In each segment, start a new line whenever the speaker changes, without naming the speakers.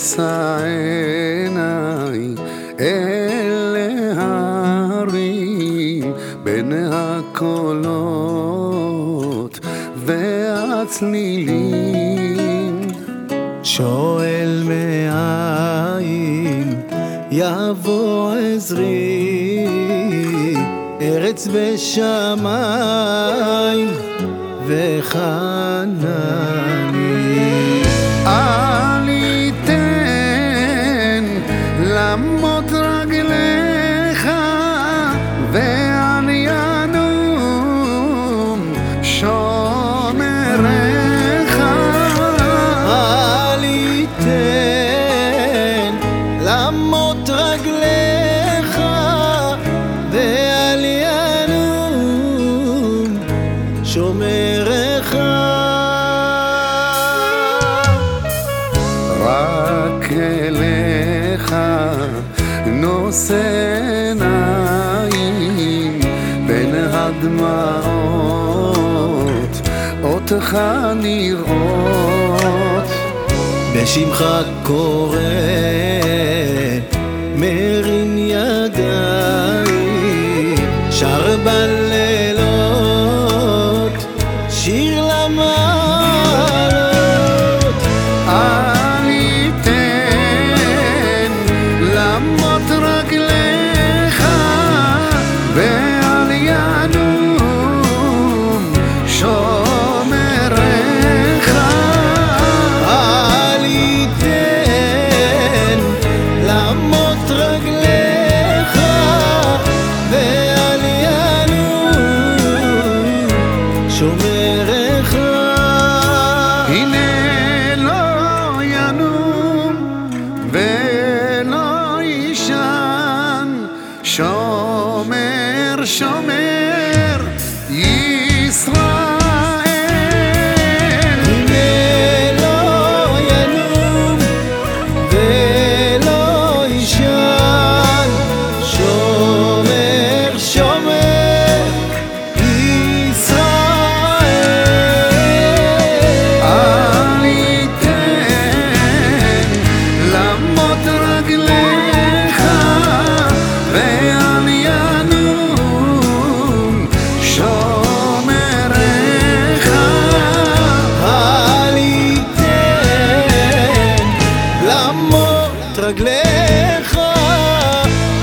אשא עיניי אל ההרים בין הקולות והצלילים.
שואל מאין יבוא עזרי ארץ בשמיים וחנני
אליך נושא עיניים בין הדמעות אותך נראות.
בשמך קורא מרים ידיים שר בלילות שיר למעלות
למות רגליך ואל ינום שומרך
אל יתן למות רגליך ואל ינום שומרך
strand.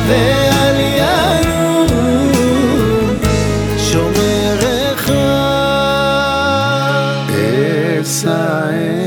ועל יעלום שומר
אחד. אסעד